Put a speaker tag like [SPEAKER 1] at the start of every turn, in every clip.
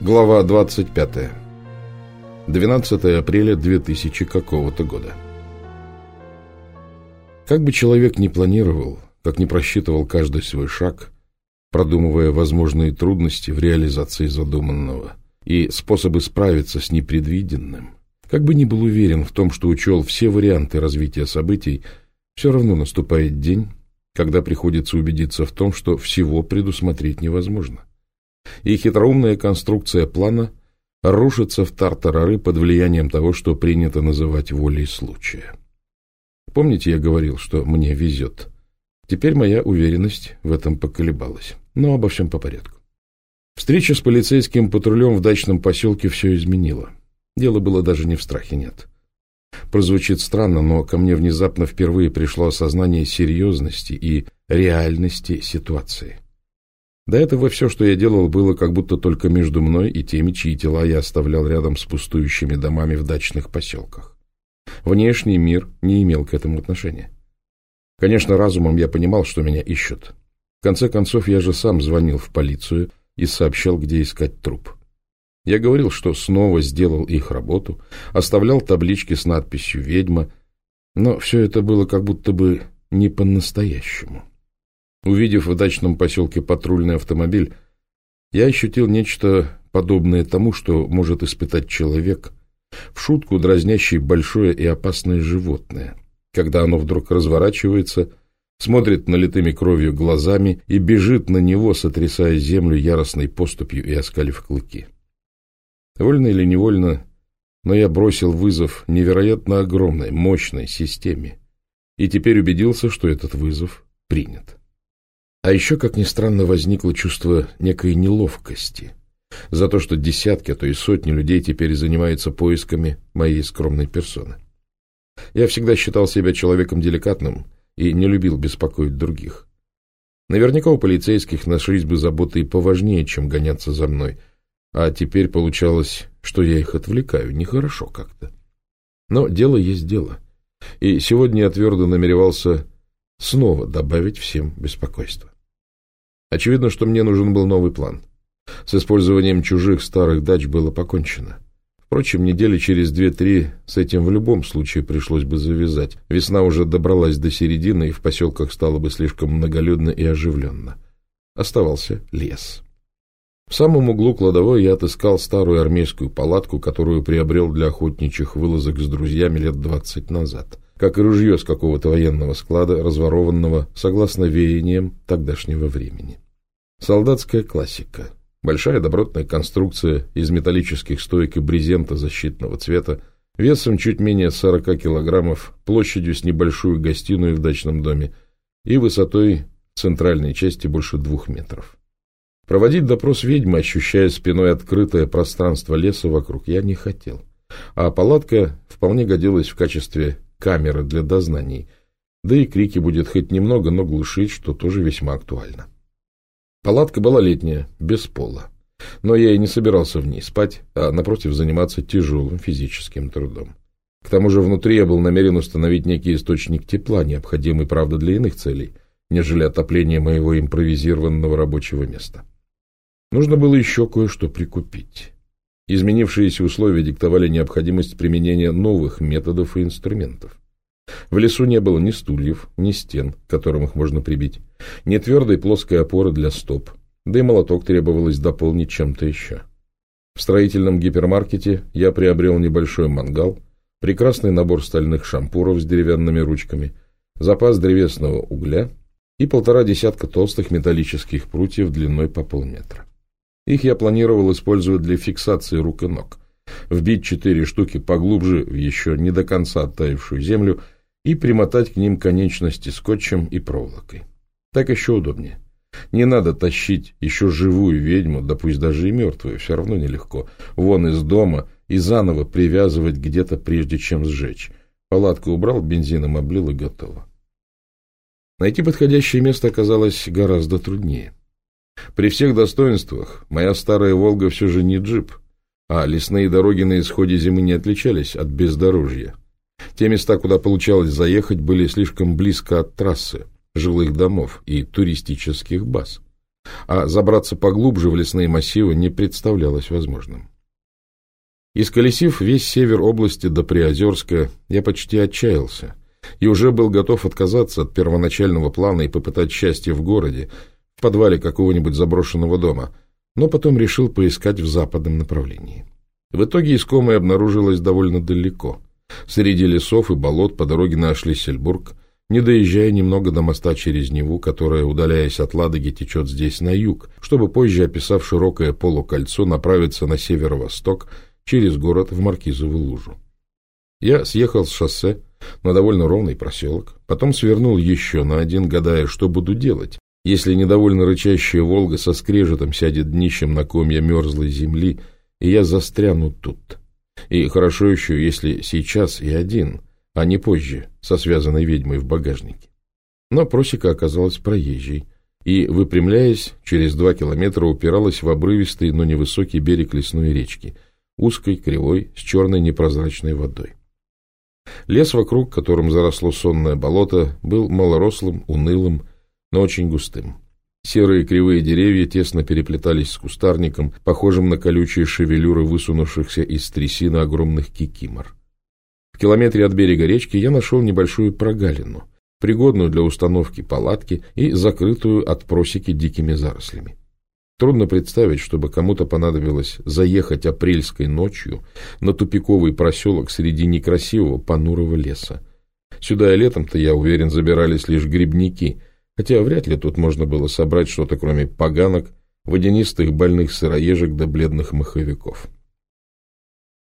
[SPEAKER 1] Глава 25. 12 апреля 2000 какого-то года. Как бы человек ни планировал, как не просчитывал каждый свой шаг, продумывая возможные трудности в реализации задуманного и способы справиться с непредвиденным, как бы ни был уверен в том, что учел все варианты развития событий, все равно наступает день, когда приходится убедиться в том, что всего предусмотреть невозможно. И хитроумная конструкция плана рушится в тартарары под влиянием того, что принято называть волей случая. Помните, я говорил, что мне везет? Теперь моя уверенность в этом поколебалась. Но обо всем по порядку. Встреча с полицейским патрулем в дачном поселке все изменила. Дело было даже не в страхе, нет. Прозвучит странно, но ко мне внезапно впервые пришло осознание серьезности и реальности ситуации. До этого все, что я делал, было как будто только между мной и теми, чьи тела я оставлял рядом с пустующими домами в дачных поселках. Внешний мир не имел к этому отношения. Конечно, разумом я понимал, что меня ищут. В конце концов, я же сам звонил в полицию и сообщал, где искать труп. Я говорил, что снова сделал их работу, оставлял таблички с надписью «Ведьма», но все это было как будто бы не по-настоящему. Увидев в дачном поселке патрульный автомобиль, я ощутил нечто подобное тому, что может испытать человек, в шутку дразнящий большое и опасное животное, когда оно вдруг разворачивается, смотрит налитыми кровью глазами и бежит на него, сотрясая землю яростной поступью и оскалив клыки. Вольно или невольно, но я бросил вызов невероятно огромной, мощной системе. И теперь убедился, что этот вызов принят. А еще, как ни странно, возникло чувство некой неловкости за то, что десятки, а то и сотни людей теперь занимаются поисками моей скромной персоны. Я всегда считал себя человеком деликатным и не любил беспокоить других. Наверняка у полицейских нашлись бы заботы и поважнее, чем гоняться за мной, а теперь получалось, что я их отвлекаю, нехорошо как-то. Но дело есть дело. И сегодня я твердо намеревался снова добавить всем беспокойство. Очевидно, что мне нужен был новый план. С использованием чужих старых дач было покончено. Впрочем, недели через две-три с этим в любом случае пришлось бы завязать. Весна уже добралась до середины, и в поселках стало бы слишком многолюдно и оживленно. Оставался лес. В самом углу кладовой я отыскал старую армейскую палатку, которую приобрел для охотничьих вылазок с друзьями лет двадцать назад, как и ружье с какого-то военного склада, разворованного согласно веяниям тогдашнего времени. Солдатская классика. Большая добротная конструкция из металлических стоек и брезента защитного цвета, весом чуть менее 40 килограммов, площадью с небольшую гостиную в дачном доме и высотой центральной части больше двух метров. Проводить допрос ведьмы, ощущая спиной открытое пространство леса вокруг, я не хотел. А палатка вполне годилась в качестве камеры для дознаний. Да и крики будет хоть немного, но глушить, что тоже весьма актуально. Палатка была летняя, без пола. Но я и не собирался в ней спать, а напротив заниматься тяжелым физическим трудом. К тому же внутри я был намерен установить некий источник тепла, необходимый, правда, для иных целей, нежели отопление моего импровизированного рабочего места. Нужно было еще кое-что прикупить. Изменившиеся условия диктовали необходимость применения новых методов и инструментов. В лесу не было ни стульев, ни стен, к которым их можно прибить, ни твердой плоской опоры для стоп, да и молоток требовалось дополнить чем-то еще. В строительном гипермаркете я приобрел небольшой мангал, прекрасный набор стальных шампуров с деревянными ручками, запас древесного угля и полтора десятка толстых металлических прутьев длиной по полметра. Их я планировал использовать для фиксации рук и ног, вбить четыре штуки поглубже в еще не до конца оттаившую землю и примотать к ним конечности скотчем и проволокой. Так еще удобнее. Не надо тащить еще живую ведьму, да пусть даже и мертвую, все равно нелегко, вон из дома и заново привязывать где-то, прежде чем сжечь. Палатку убрал, бензином облил и готово. Найти подходящее место оказалось гораздо труднее. При всех достоинствах моя старая «Волга» все же не джип, а лесные дороги на исходе зимы не отличались от бездорожья. Те места, куда получалось заехать, были слишком близко от трассы, жилых домов и туристических баз. а забраться поглубже в лесные массивы не представлялось возможным. Исколесив весь север области до Приозерска, я почти отчаялся и уже был готов отказаться от первоначального плана и попытать счастье в городе, в подвале какого-нибудь заброшенного дома, но потом решил поискать в западном направлении. В итоге искомое обнаружилось довольно далеко. Среди лесов и болот по дороге на Шлиссельбург, не доезжая немного до моста через Неву, которая, удаляясь от Ладоги, течет здесь на юг, чтобы позже, описав широкое полукольцо, направиться на северо-восток через город в Маркизову лужу. Я съехал с шоссе на довольно ровный проселок, потом свернул еще на один, гадая, что буду делать, если недовольно рычащая «Волга» со скрежетом сядет днищем на комья мерзлой земли, и я застряну тут. И хорошо еще, если сейчас и один, а не позже, со связанной ведьмой в багажнике. Но просека оказалась проезжей, и, выпрямляясь, через два километра упиралась в обрывистый, но невысокий берег лесной речки, узкой, кривой, с черной непрозрачной водой. Лес вокруг, которым заросло сонное болото, был малорослым, унылым, но очень густым. Серые кривые деревья тесно переплетались с кустарником, похожим на колючие шевелюры высунувшихся из трясины огромных кикимор. В километре от берега речки я нашел небольшую прогалину, пригодную для установки палатки и закрытую от просеки дикими зарослями. Трудно представить, чтобы кому-то понадобилось заехать апрельской ночью на тупиковый проселок среди некрасивого понурого леса. Сюда и летом-то, я уверен, забирались лишь грибники, хотя вряд ли тут можно было собрать что-то, кроме поганок, водянистых больных сыроежек да бледных маховиков.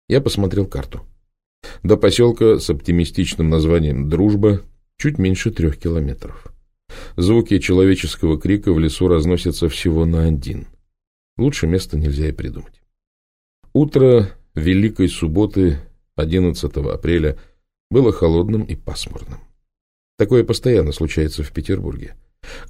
[SPEAKER 1] Я посмотрел карту. До поселка с оптимистичным названием «Дружба» чуть меньше трех километров. Звуки человеческого крика в лесу разносятся всего на один. Лучше места нельзя и придумать. Утро Великой Субботы, 11 апреля, было холодным и пасмурным. Такое постоянно случается в Петербурге.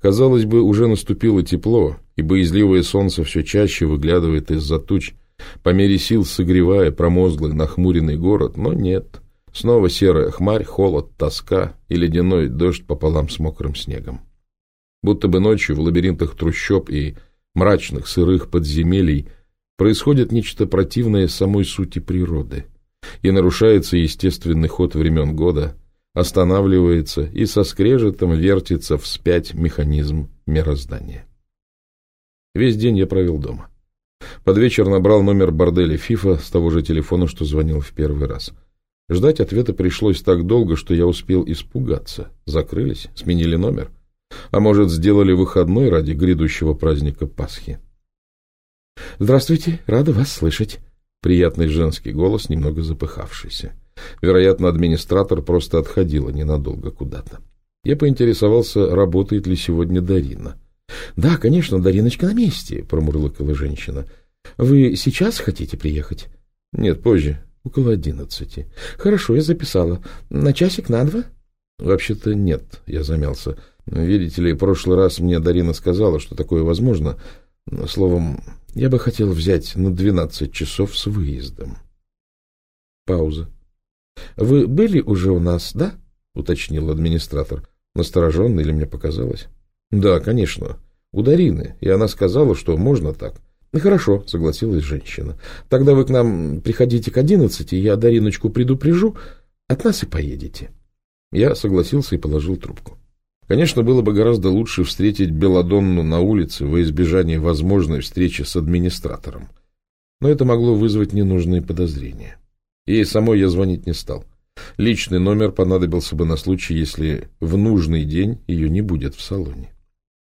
[SPEAKER 1] Казалось бы, уже наступило тепло, и боязливое солнце все чаще выглядывает из-за туч, по мере сил согревая промозглый нахмуренный город, но нет. Снова серая хмарь, холод, тоска и ледяной дождь пополам с мокрым снегом. Будто бы ночью в лабиринтах трущоб и мрачных сырых подземелий происходит нечто противное самой сути природы, и нарушается естественный ход времен года, останавливается и со скрежетом вертится вспять механизм мироздания. Весь день я провел дома. Под вечер набрал номер борделя ФИФа с того же телефона, что звонил в первый раз. Ждать ответа пришлось так долго, что я успел испугаться. Закрылись, сменили номер. А может, сделали выходной ради грядущего праздника Пасхи. «Здравствуйте, рада вас слышать». Приятный женский голос, немного запыхавшийся. Вероятно, администратор просто отходила ненадолго куда-то. Я поинтересовался, работает ли сегодня Дарина. — Да, конечно, Дариночка на месте, — промурлыкала женщина. — Вы сейчас хотите приехать? — Нет, позже, около одиннадцати. — Хорошо, я записала. На часик, на два? — Вообще-то нет, я замялся. Видите ли, в прошлый раз мне Дарина сказала, что такое возможно. Словом, я бы хотел взять на двенадцать часов с выездом. Пауза. — Вы были уже у нас, да? — уточнил администратор. Настороженно или мне показалось? — Да, конечно. У Дарины. И она сказала, что можно так. Ну, — Хорошо, — согласилась женщина. — Тогда вы к нам приходите к одиннадцати, я Дариночку предупрежу, от нас и поедете. Я согласился и положил трубку. Конечно, было бы гораздо лучше встретить Беладонну на улице во избежание возможной встречи с администратором. Но это могло вызвать ненужные подозрения. Ей самой я звонить не стал. Личный номер понадобился бы на случай, если в нужный день ее не будет в салоне.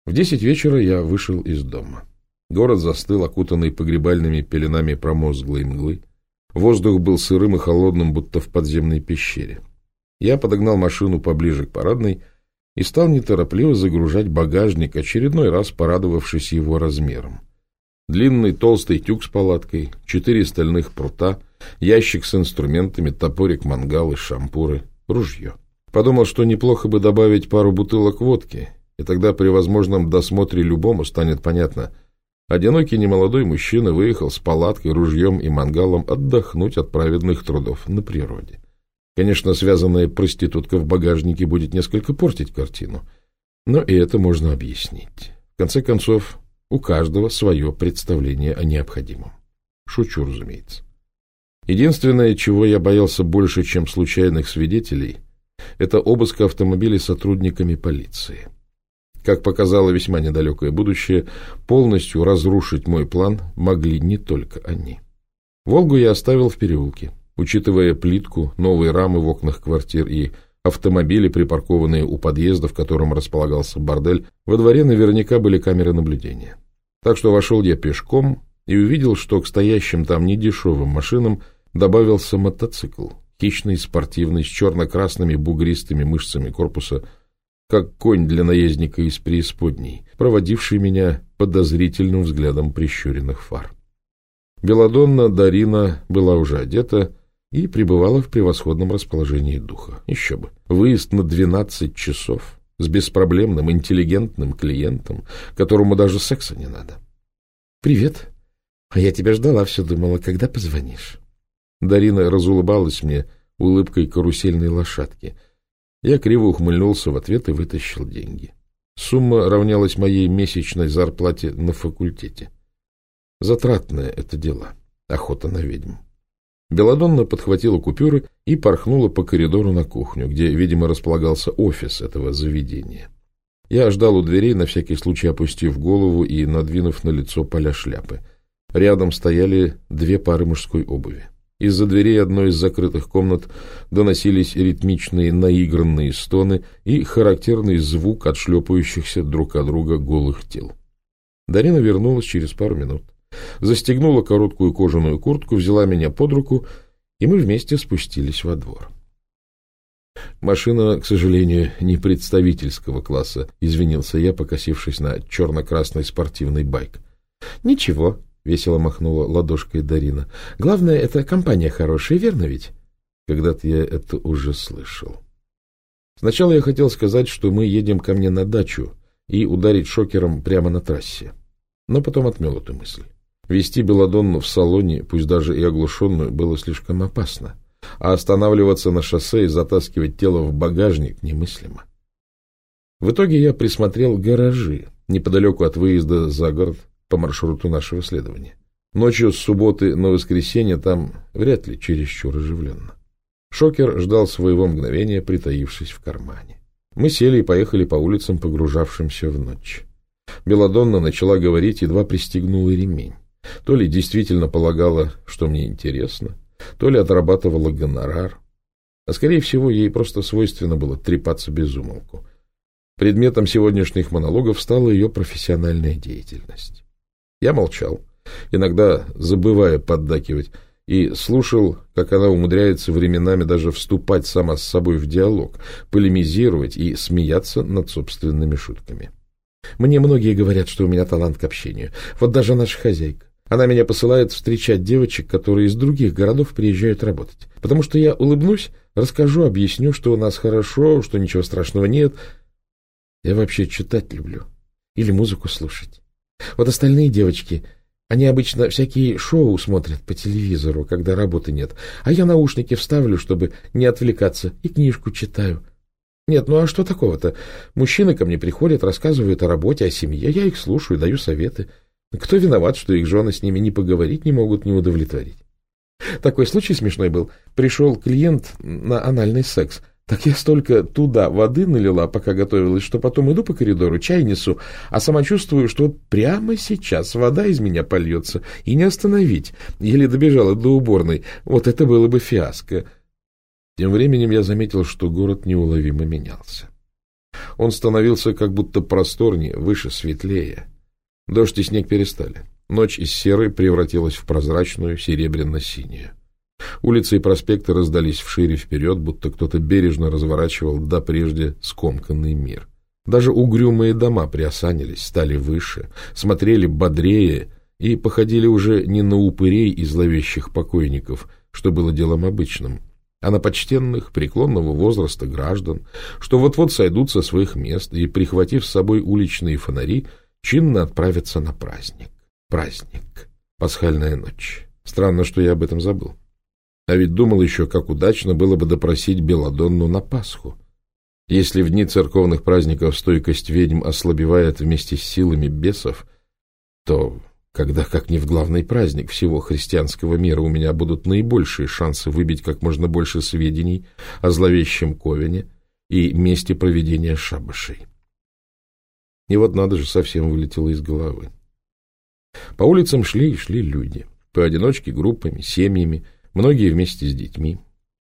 [SPEAKER 1] В десять вечера я вышел из дома. Город застыл, окутанный погребальными пеленами промозглой мглы. Воздух был сырым и холодным, будто в подземной пещере. Я подогнал машину поближе к парадной и стал неторопливо загружать багажник, очередной раз порадовавшись его размером. Длинный толстый тюк с палаткой, четыре стальных прута — Ящик с инструментами, топорик, мангалы, шампуры, ружье. Подумал, что неплохо бы добавить пару бутылок водки, и тогда при возможном досмотре любому станет понятно. Одинокий немолодой мужчина выехал с палаткой, ружьем и мангалом отдохнуть от праведных трудов на природе. Конечно, связанная проститутка в багажнике будет несколько портить картину, но и это можно объяснить. В конце концов, У каждого свое представление о необходимом. Шучу, разумеется. Единственное, чего я боялся больше, чем случайных свидетелей, это обыск автомобилей сотрудниками полиции. Как показало весьма недалекое будущее, полностью разрушить мой план могли не только они. «Волгу» я оставил в переулке, учитывая плитку, новые рамы в окнах квартир и автомобили, припаркованные у подъезда, в котором располагался бордель, во дворе наверняка были камеры наблюдения. Так что вошел я пешком и увидел, что к стоящим там недешевым машинам добавился мотоцикл, хищный, спортивный, с черно-красными бугристыми мышцами корпуса, как конь для наездника из преисподней, проводивший меня подозрительным взглядом прищуренных фар. Беладонна Дарина была уже одета и пребывала в превосходном расположении духа. Еще бы. Выезд на 12 часов с беспроблемным, интеллигентным клиентом, которому даже секса не надо. — Привет. А я тебя ждала, все думала, когда позвонишь. Дарина разулыбалась мне улыбкой карусельной лошадки. Я криво ухмыльнулся в ответ и вытащил деньги. Сумма равнялась моей месячной зарплате на факультете. Затратное это дело. Охота на ведьм. Беладонна подхватила купюры и порхнула по коридору на кухню, где, видимо, располагался офис этого заведения. Я ждал у дверей, на всякий случай опустив голову и надвинув на лицо поля шляпы. Рядом стояли две пары мужской обуви. Из-за дверей одной из закрытых комнат доносились ритмичные наигранные стоны и характерный звук отшлепающихся друг от друга голых тел. Дарина вернулась через пару минут застегнула короткую кожаную куртку, взяла меня под руку, и мы вместе спустились во двор. Машина, к сожалению, не представительского класса, извинился я, покосившись на черно-красный спортивный байк. — Ничего, — весело махнула ладошкой Дарина. — Главное, это компания хорошая, верно ведь? Когда-то я это уже слышал. Сначала я хотел сказать, что мы едем ко мне на дачу и ударить шокером прямо на трассе, но потом отмел эту мысль. Вести Беладонну в салоне, пусть даже и оглушенную, было слишком опасно, а останавливаться на шоссе и затаскивать тело в багажник немыслимо. В итоге я присмотрел гаражи неподалеку от выезда за город по маршруту нашего следования. Ночью с субботы на воскресенье там вряд ли чересчур оживленно. Шокер ждал своего мгновения, притаившись в кармане. Мы сели и поехали по улицам, погружавшимся в ночь. Беладонна начала говорить, едва пристегнула ремень. То ли действительно полагала, что мне интересно, то ли отрабатывала гонорар. А скорее всего, ей просто свойственно было трепаться без умолку. Предметом сегодняшних монологов стала ее профессиональная деятельность. Я молчал, иногда забывая поддакивать, и слушал, как она умудряется временами даже вступать сама с собой в диалог, полемизировать и смеяться над собственными шутками. Мне многие говорят, что у меня талант к общению. Вот даже наша хозяйка. Она меня посылает встречать девочек, которые из других городов приезжают работать. Потому что я улыбнусь, расскажу, объясню, что у нас хорошо, что ничего страшного нет. Я вообще читать люблю. Или музыку слушать. Вот остальные девочки, они обычно всякие шоу смотрят по телевизору, когда работы нет. А я наушники вставлю, чтобы не отвлекаться, и книжку читаю. Нет, ну а что такого-то? Мужчины ко мне приходят, рассказывают о работе, о семье. Я их слушаю, даю советы. Кто виноват, что их жены с ними не поговорить не могут, не удовлетворить? Такой случай смешной был. Пришел клиент на анальный секс. Так я столько туда воды налила, пока готовилась, что потом иду по коридору, чай несу, а сама чувствую, что вот прямо сейчас вода из меня польется, и не остановить. Еле добежала до уборной. Вот это было бы фиаско. Тем временем я заметил, что город неуловимо менялся. Он становился как будто просторнее, выше, светлее. Дождь и снег перестали. Ночь из серой превратилась в прозрачную серебряно-синюю. Улицы и проспекты раздались вшире вперед, будто кто-то бережно разворачивал до прежде скомканный мир. Даже угрюмые дома приосанились, стали выше, смотрели бодрее и походили уже не на упырей и зловещих покойников, что было делом обычным, а на почтенных, преклонного возраста граждан, что вот-вот сойдут со своих мест и, прихватив с собой уличные фонари, чинно отправиться на праздник. Праздник. Пасхальная ночь. Странно, что я об этом забыл. А ведь думал еще, как удачно было бы допросить Беладонну на Пасху. Если в дни церковных праздников стойкость ведьм ослабевает вместе с силами бесов, то когда, как ни в главный праздник всего христианского мира, у меня будут наибольшие шансы выбить как можно больше сведений о зловещем Ковине и месте проведения шабашей. И вот надо же, совсем вылетело из головы. По улицам шли и шли люди. Поодиночке, группами, семьями, многие вместе с детьми.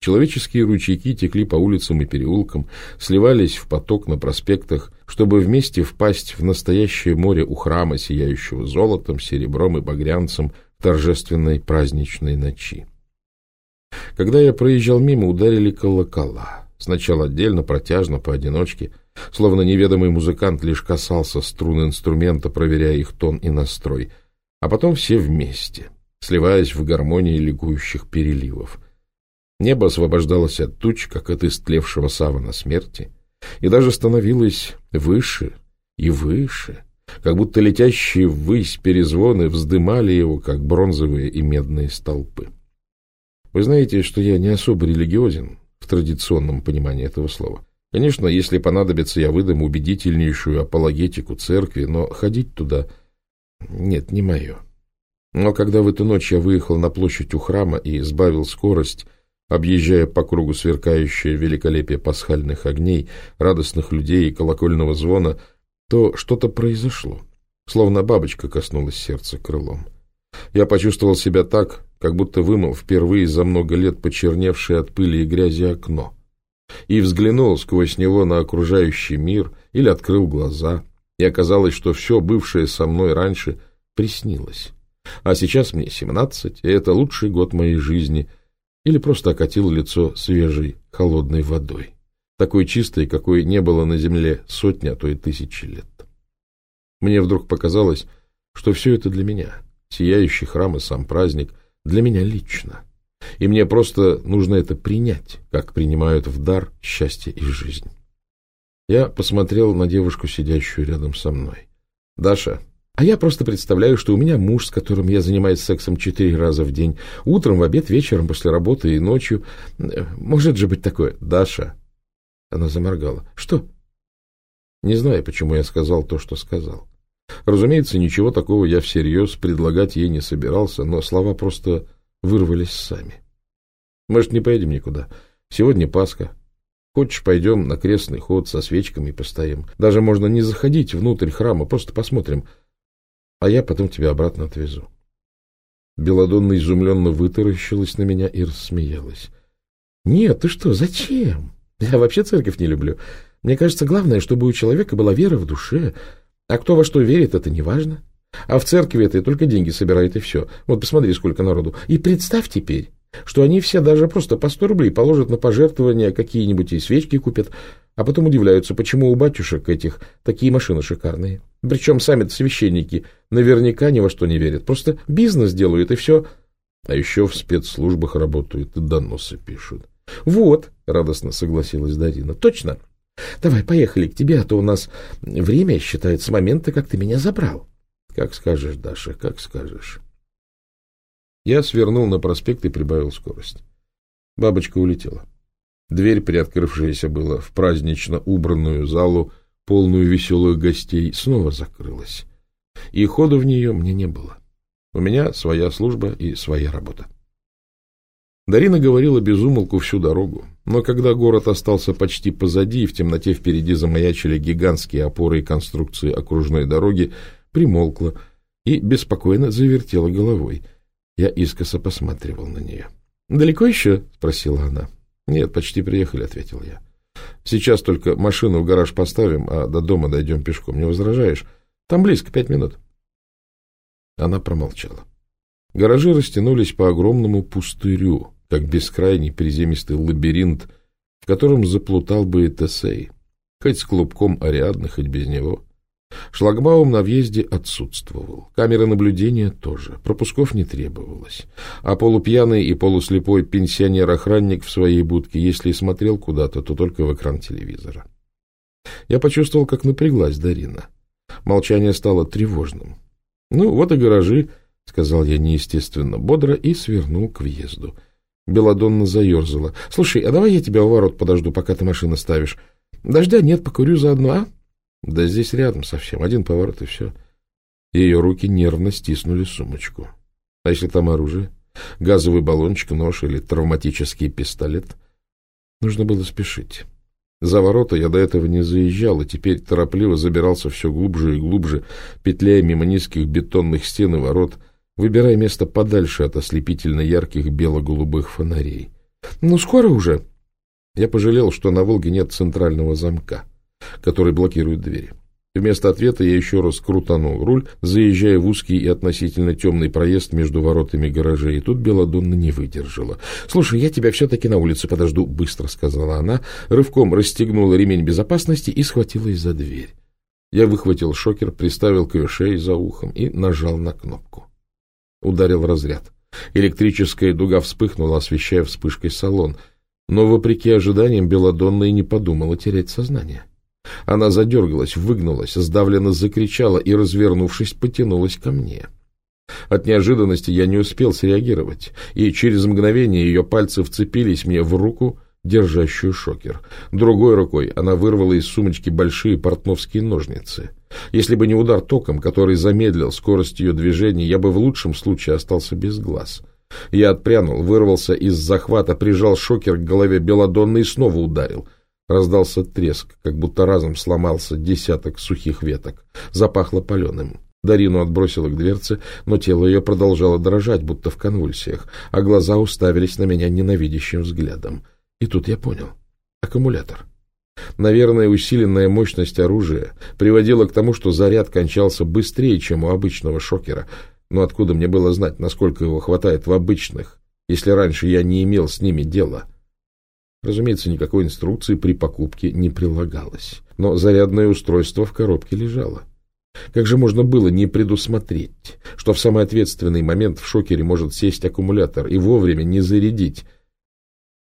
[SPEAKER 1] Человеческие ручейки текли по улицам и переулкам, сливались в поток на проспектах, чтобы вместе впасть в настоящее море у храма, сияющего золотом, серебром и багрянцем в торжественной праздничной ночи. Когда я проезжал мимо, ударили колокола. Сначала отдельно, протяжно, поодиночке, словно неведомый музыкант лишь касался струн инструмента, проверяя их тон и настрой, а потом все вместе, сливаясь в гармонии ликующих переливов — Небо освобождалось от туч, как от истлевшего савана смерти, и даже становилось выше и выше, как будто летящие ввысь перезвоны вздымали его, как бронзовые и медные столпы. Вы знаете, что я не особо религиозен в традиционном понимании этого слова. Конечно, если понадобится, я выдам убедительнейшую апологетику церкви, но ходить туда нет, не мое. Но когда в эту ночь я выехал на площадь у храма и сбавил скорость, объезжая по кругу сверкающее великолепие пасхальных огней, радостных людей и колокольного звона, то что-то произошло, словно бабочка коснулась сердца крылом. Я почувствовал себя так, как будто вымыл впервые за много лет почерневшее от пыли и грязи окно, и взглянул сквозь него на окружающий мир или открыл глаза, и оказалось, что все бывшее со мной раньше приснилось. А сейчас мне семнадцать, и это лучший год моей жизни — или просто окатил лицо свежей холодной водой, такой чистой, какой не было на земле сотни, а то и тысячи лет. Мне вдруг показалось, что все это для меня, сияющий храм и сам праздник, для меня лично. И мне просто нужно это принять, как принимают в дар счастье и жизнь. Я посмотрел на девушку, сидящую рядом со мной. «Даша, а я просто представляю, что у меня муж, с которым я занимаюсь сексом четыре раза в день. Утром, в обед, вечером, после работы и ночью. Может же быть такое. Даша. Она заморгала. Что? Не знаю, почему я сказал то, что сказал. Разумеется, ничего такого я всерьез предлагать ей не собирался, но слова просто вырвались сами. Может, не поедем никуда? Сегодня Пасха. Хочешь, пойдем на крестный ход со свечками постоим. Даже можно не заходить внутрь храма, просто посмотрим — а я потом тебя обратно отвезу. Беладонна изумленно вытаращилась на меня и рассмеялась. — Нет, ты что, зачем? Я вообще церковь не люблю. Мне кажется, главное, чтобы у человека была вера в душе. А кто во что верит, это не важно. А в церкви это только деньги собирает и все. Вот посмотри, сколько народу. И представь теперь, что они все даже просто по сто рублей положат на пожертвования, какие-нибудь и свечки купят, а потом удивляются, почему у батюшек этих такие машины шикарные. Причем сами священники наверняка ни во что не верят, просто бизнес делают и все. А еще в спецслужбах работают и доносы пишут. — Вот, — радостно согласилась Дарина, — точно. Давай, поехали к тебе, а то у нас время считается с момента, как ты меня забрал. — Как скажешь, Даша, как скажешь. Я свернул на проспект и прибавил скорость. Бабочка улетела. Дверь, приоткрывшаяся была в празднично убранную залу, полную веселых гостей, снова закрылась. И хода в нее мне не было. У меня своя служба и своя работа. Дарина говорила без умолку всю дорогу, но когда город остался почти позади, и в темноте впереди замаячили гигантские опоры и конструкции окружной дороги, примолкла и беспокойно завертела головой — я искоса посматривал на нее. «Далеко еще?» — спросила она. «Нет, почти приехали», — ответил я. «Сейчас только машину в гараж поставим, а до дома дойдем пешком. Не возражаешь? Там близко, пять минут». Она промолчала. Гаражи растянулись по огромному пустырю, как бескрайний приземистый лабиринт, в котором заплутал бы и Тесей, хоть с клубком Ариадны, хоть без него. Шлагбаум на въезде отсутствовал. Камеры наблюдения тоже. Пропусков не требовалось. А полупьяный и полуслепой пенсионер-охранник в своей будке, если и смотрел куда-то, то только в экран телевизора. Я почувствовал, как напряглась Дарина. Молчание стало тревожным. «Ну, вот и гаражи», — сказал я неестественно бодро и свернул к въезду. Беладонна заерзала. «Слушай, а давай я тебя у ворот подожду, пока ты машину ставишь. Дождя нет, покурю заодно, а?» Да здесь рядом совсем. Один поворот и все. Ее руки нервно стиснули сумочку. А если там оружие? Газовый баллончик, нож или травматический пистолет? Нужно было спешить. За ворота я до этого не заезжал, и теперь торопливо забирался все глубже и глубже, петляя мимо низких бетонных стен и ворот, выбирая место подальше от ослепительно ярких бело-голубых фонарей. «Ну, скоро уже!» Я пожалел, что на «Волге» нет центрального замка, который блокирует двери. Вместо ответа я еще раз крутанул руль, заезжая в узкий и относительно темный проезд между воротами гаражей, и тут Беладонна не выдержала. — Слушай, я тебя все-таки на улице подожду, — быстро сказала она, рывком расстегнула ремень безопасности и схватилась за дверь. Я выхватил шокер, приставил к ее шее за ухом и нажал на кнопку. Ударил разряд. Электрическая дуга вспыхнула, освещая вспышкой салон, но, вопреки ожиданиям, Беладонна и не подумала терять сознание. — она задергалась, выгнулась, сдавленно закричала и, развернувшись, потянулась ко мне. От неожиданности я не успел среагировать, и через мгновение ее пальцы вцепились мне в руку, держащую шокер. Другой рукой она вырвала из сумочки большие портновские ножницы. Если бы не удар током, который замедлил скорость ее движения, я бы в лучшем случае остался без глаз. Я отпрянул, вырвался из захвата, прижал шокер к голове Беладонны и снова ударил — Раздался треск, как будто разом сломался десяток сухих веток. Запахло паленым. Дарину отбросило к дверце, но тело ее продолжало дрожать, будто в конвульсиях, а глаза уставились на меня ненавидящим взглядом. И тут я понял. Аккумулятор. Наверное, усиленная мощность оружия приводила к тому, что заряд кончался быстрее, чем у обычного шокера. Но откуда мне было знать, насколько его хватает в обычных, если раньше я не имел с ними дела? Разумеется, никакой инструкции при покупке не прилагалось, но зарядное устройство в коробке лежало. Как же можно было не предусмотреть, что в самый ответственный момент в шокере может сесть аккумулятор и вовремя не зарядить?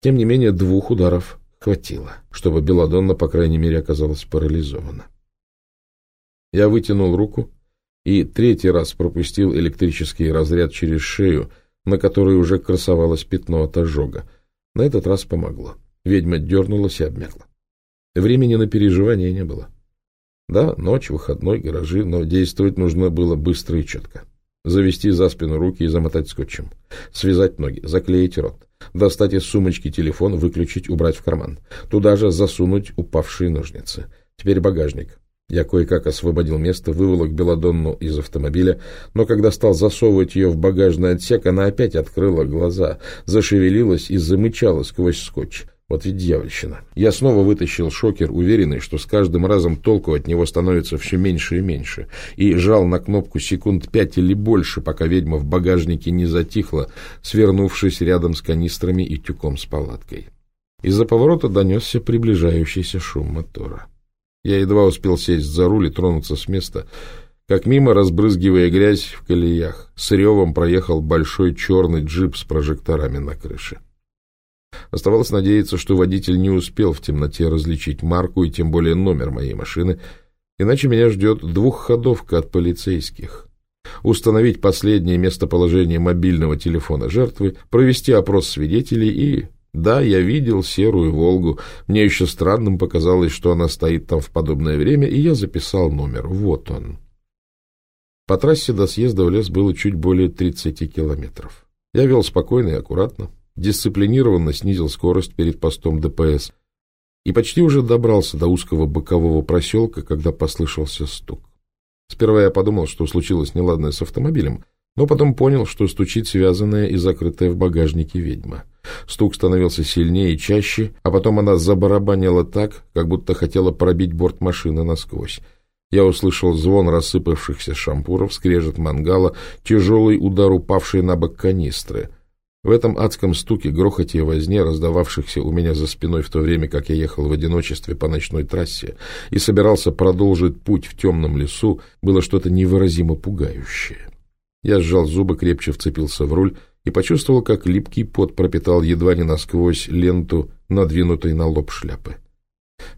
[SPEAKER 1] Тем не менее, двух ударов хватило, чтобы Беладонна, по крайней мере, оказалась парализована. Я вытянул руку и третий раз пропустил электрический разряд через шею, на которой уже красовалось пятно от ожога. На этот раз помогло. Ведьма дернулась и обмякла. Времени на переживания не было. Да, ночь, выходной, гаражи, но действовать нужно было быстро и четко. Завести за спину руки и замотать скотчем. Связать ноги, заклеить рот. Достать из сумочки телефон, выключить, убрать в карман. Туда же засунуть упавшие ножницы. Теперь багажник. Я кое-как освободил место, выволок Беладонну из автомобиля, но когда стал засовывать ее в багажный отсек, она опять открыла глаза, зашевелилась и замычала сквозь скотч. Вот ведь дьявольщина. Я снова вытащил шокер, уверенный, что с каждым разом толку от него становится все меньше и меньше, и жал на кнопку секунд пять или больше, пока ведьма в багажнике не затихла, свернувшись рядом с канистрами и тюком с палаткой. Из-за поворота донесся приближающийся шум мотора. Я едва успел сесть за руль и тронуться с места, как мимо, разбрызгивая грязь в колеях, с ревом проехал большой черный джип с прожекторами на крыше. Оставалось надеяться, что водитель не успел в темноте различить марку и тем более номер моей машины, иначе меня ждет двухходовка от полицейских. Установить последнее местоположение мобильного телефона жертвы, провести опрос свидетелей и да, я видел серую «Волгу». Мне еще странным показалось, что она стоит там в подобное время, и я записал номер. Вот он. По трассе до съезда в лес было чуть более 30 километров. Я вел спокойно и аккуратно, дисциплинированно снизил скорость перед постом ДПС и почти уже добрался до узкого бокового проселка, когда послышался стук. Сперва я подумал, что случилось неладное с автомобилем, но потом понял, что стучит связанная и закрытая в багажнике ведьма. Стук становился сильнее и чаще, а потом она забарабанила так, как будто хотела пробить борт машины насквозь. Я услышал звон рассыпавшихся шампуров, скрежет мангала, тяжелый удар упавшей на бок канистры. В этом адском стуке, грохоте и возне, раздававшихся у меня за спиной в то время, как я ехал в одиночестве по ночной трассе и собирался продолжить путь в темном лесу, было что-то невыразимо пугающее. Я сжал зубы, крепче вцепился в руль и почувствовал, как липкий пот пропитал едва не насквозь ленту, надвинутой на лоб шляпы.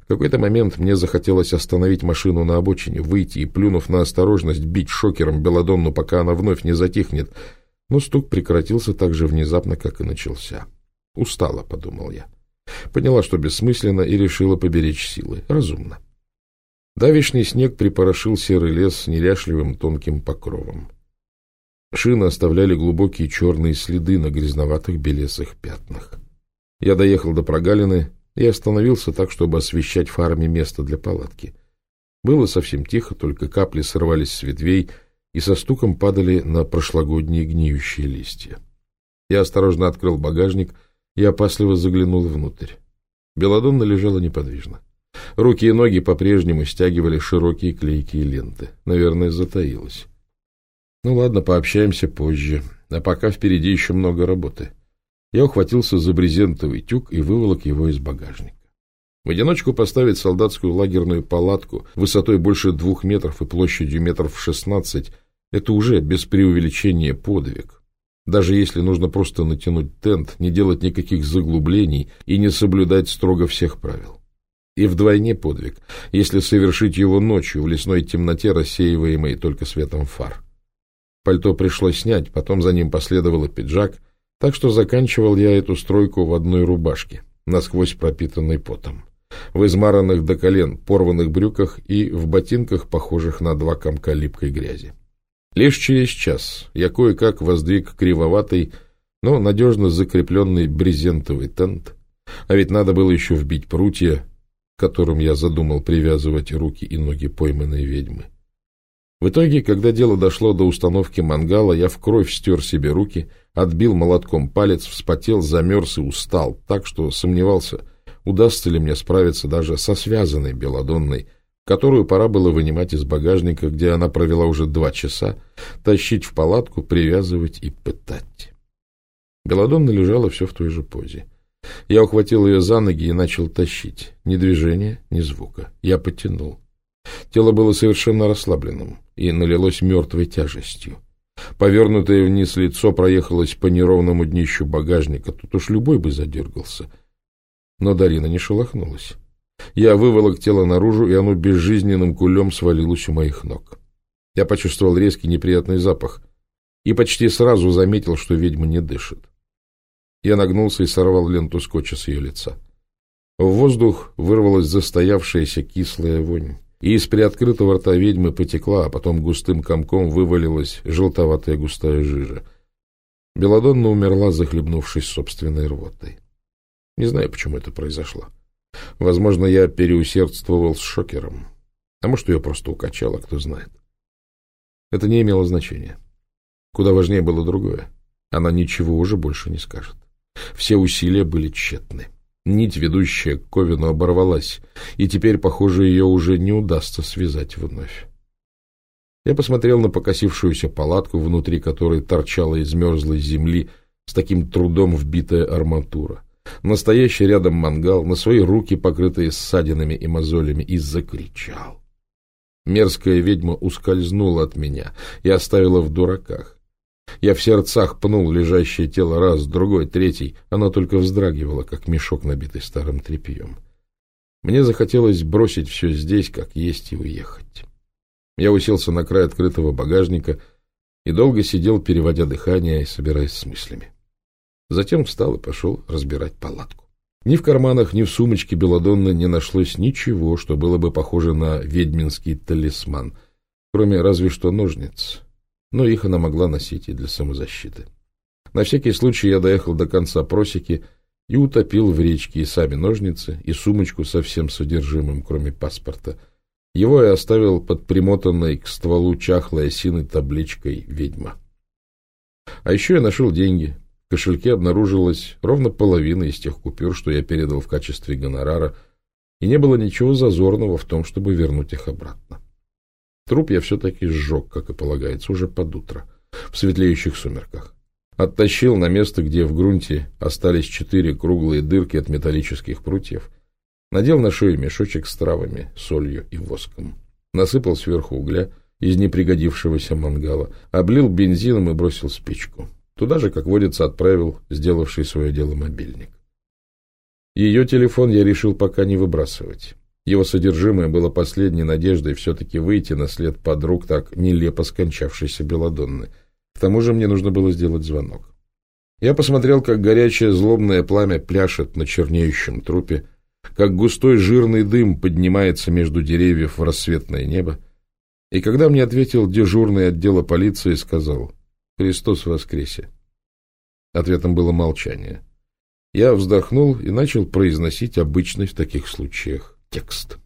[SPEAKER 1] В какой-то момент мне захотелось остановить машину на обочине, выйти и, плюнув на осторожность, бить шокером Беладонну, пока она вновь не затихнет, но стук прекратился так же внезапно, как и начался. «Устала», — подумал я. Поняла, что бессмысленно, и решила поберечь силы. Разумно. Давишний снег припорошил серый лес неряшливым тонким покровом. Шины оставляли глубокие черные следы на грязноватых белесых пятнах. Я доехал до прогалины и остановился так, чтобы освещать фарами место для палатки. Было совсем тихо, только капли срывались с ветвей и со стуком падали на прошлогодние гниющие листья. Я осторожно открыл багажник и опасливо заглянул внутрь. Беладонна лежала неподвижно. Руки и ноги по-прежнему стягивали широкие клейкие ленты. Наверное, затаилась. Ну ладно, пообщаемся позже. А пока впереди еще много работы. Я ухватился за брезентовый тюк и выволок его из багажника. В одиночку поставить солдатскую лагерную палатку высотой больше двух метров и площадью метров шестнадцать — это уже без преувеличения подвиг. Даже если нужно просто натянуть тент, не делать никаких заглублений и не соблюдать строго всех правил. И вдвойне подвиг, если совершить его ночью в лесной темноте, рассеиваемой только светом фар. Пальто пришлось снять, потом за ним последовал пиджак, так что заканчивал я эту стройку в одной рубашке, насквозь пропитанной потом в измаранных до колен порванных брюках и в ботинках, похожих на два комка липкой грязи. Лишь через час я кое-как воздвиг кривоватый, но надежно закрепленный брезентовый тент, а ведь надо было еще вбить прутья, которым я задумал привязывать руки и ноги пойманной ведьмы. В итоге, когда дело дошло до установки мангала, я в кровь стер себе руки, отбил молотком палец, вспотел, замерз и устал, так что сомневался, удастся ли мне справиться даже со связанной белодонной, которую пора было вынимать из багажника, где она провела уже два часа, тащить в палатку, привязывать и пытать. Беладонна лежала все в той же позе. Я ухватил ее за ноги и начал тащить. Ни движения, ни звука. Я потянул. Тело было совершенно расслабленным и налилось мертвой тяжестью. Повернутое вниз лицо проехалось по неровному днищу багажника. Тут уж любой бы задергался. Но Дарина не шелохнулась. Я выволок тело наружу, и оно безжизненным кулем свалилось у моих ног. Я почувствовал резкий неприятный запах и почти сразу заметил, что ведьма не дышит. Я нагнулся и сорвал ленту скотча с ее лица. В воздух вырвалась застоявшаяся кислая вонь, и из приоткрытого рта ведьмы потекла, а потом густым комком вывалилась желтоватая густая жижа. Беладонна умерла, захлебнувшись собственной рвотой. Не знаю, почему это произошло. Возможно, я переусердствовал с шокером. А может, ее просто укачало, кто знает. Это не имело значения. Куда важнее было другое. Она ничего уже больше не скажет. Все усилия были тщетны. Нить, ведущая к Ковину, оборвалась, и теперь, похоже, ее уже не удастся связать вновь. Я посмотрел на покосившуюся палатку, внутри которой торчала из мерзлой земли с таким трудом вбитая арматура настоящий рядом мангал, на свои руки, покрытые ссадинами и мозолями, и закричал. Мерзкая ведьма ускользнула от меня и оставила в дураках. Я в сердцах пнул лежащее тело раз, другой, третий. Оно только вздрагивало, как мешок, набитый старым тряпьем. Мне захотелось бросить все здесь, как есть, и уехать. Я уселся на край открытого багажника и долго сидел, переводя дыхание и собираясь с мыслями. Затем встал и пошел разбирать палатку. Ни в карманах, ни в сумочке Беладонны не нашлось ничего, что было бы похоже на ведьминский талисман, кроме разве что ножниц. Но их она могла носить и для самозащиты. На всякий случай я доехал до конца просеки и утопил в речке и сами ножницы, и сумочку со всем содержимым, кроме паспорта. Его я оставил под примотанной к стволу чахлой осиной табличкой «Ведьма». А еще я нашел деньги, в кошельке обнаружилась ровно половина из тех купюр, что я передал в качестве гонорара, и не было ничего зазорного в том, чтобы вернуть их обратно. Труп я все-таки сжег, как и полагается, уже под утро, в светлеющих сумерках. Оттащил на место, где в грунте остались четыре круглые дырки от металлических прутьев, надел на шею мешочек с травами, солью и воском, насыпал сверху угля из непригодившегося мангала, облил бензином и бросил спичку. Туда же, как водится, отправил сделавший свое дело мобильник. Ее телефон я решил пока не выбрасывать. Его содержимое было последней надеждой все-таки выйти на след подруг так нелепо скончавшейся Беладонны. К тому же мне нужно было сделать звонок. Я посмотрел, как горячее злобное пламя пляшет на чернеющем трупе, как густой жирный дым поднимается между деревьев в рассветное небо, и когда мне ответил дежурный отдела полиции, сказал «Христос воскресе». Ответом было молчание. Я вздохнул и начал произносить обычный в таких случаях текст.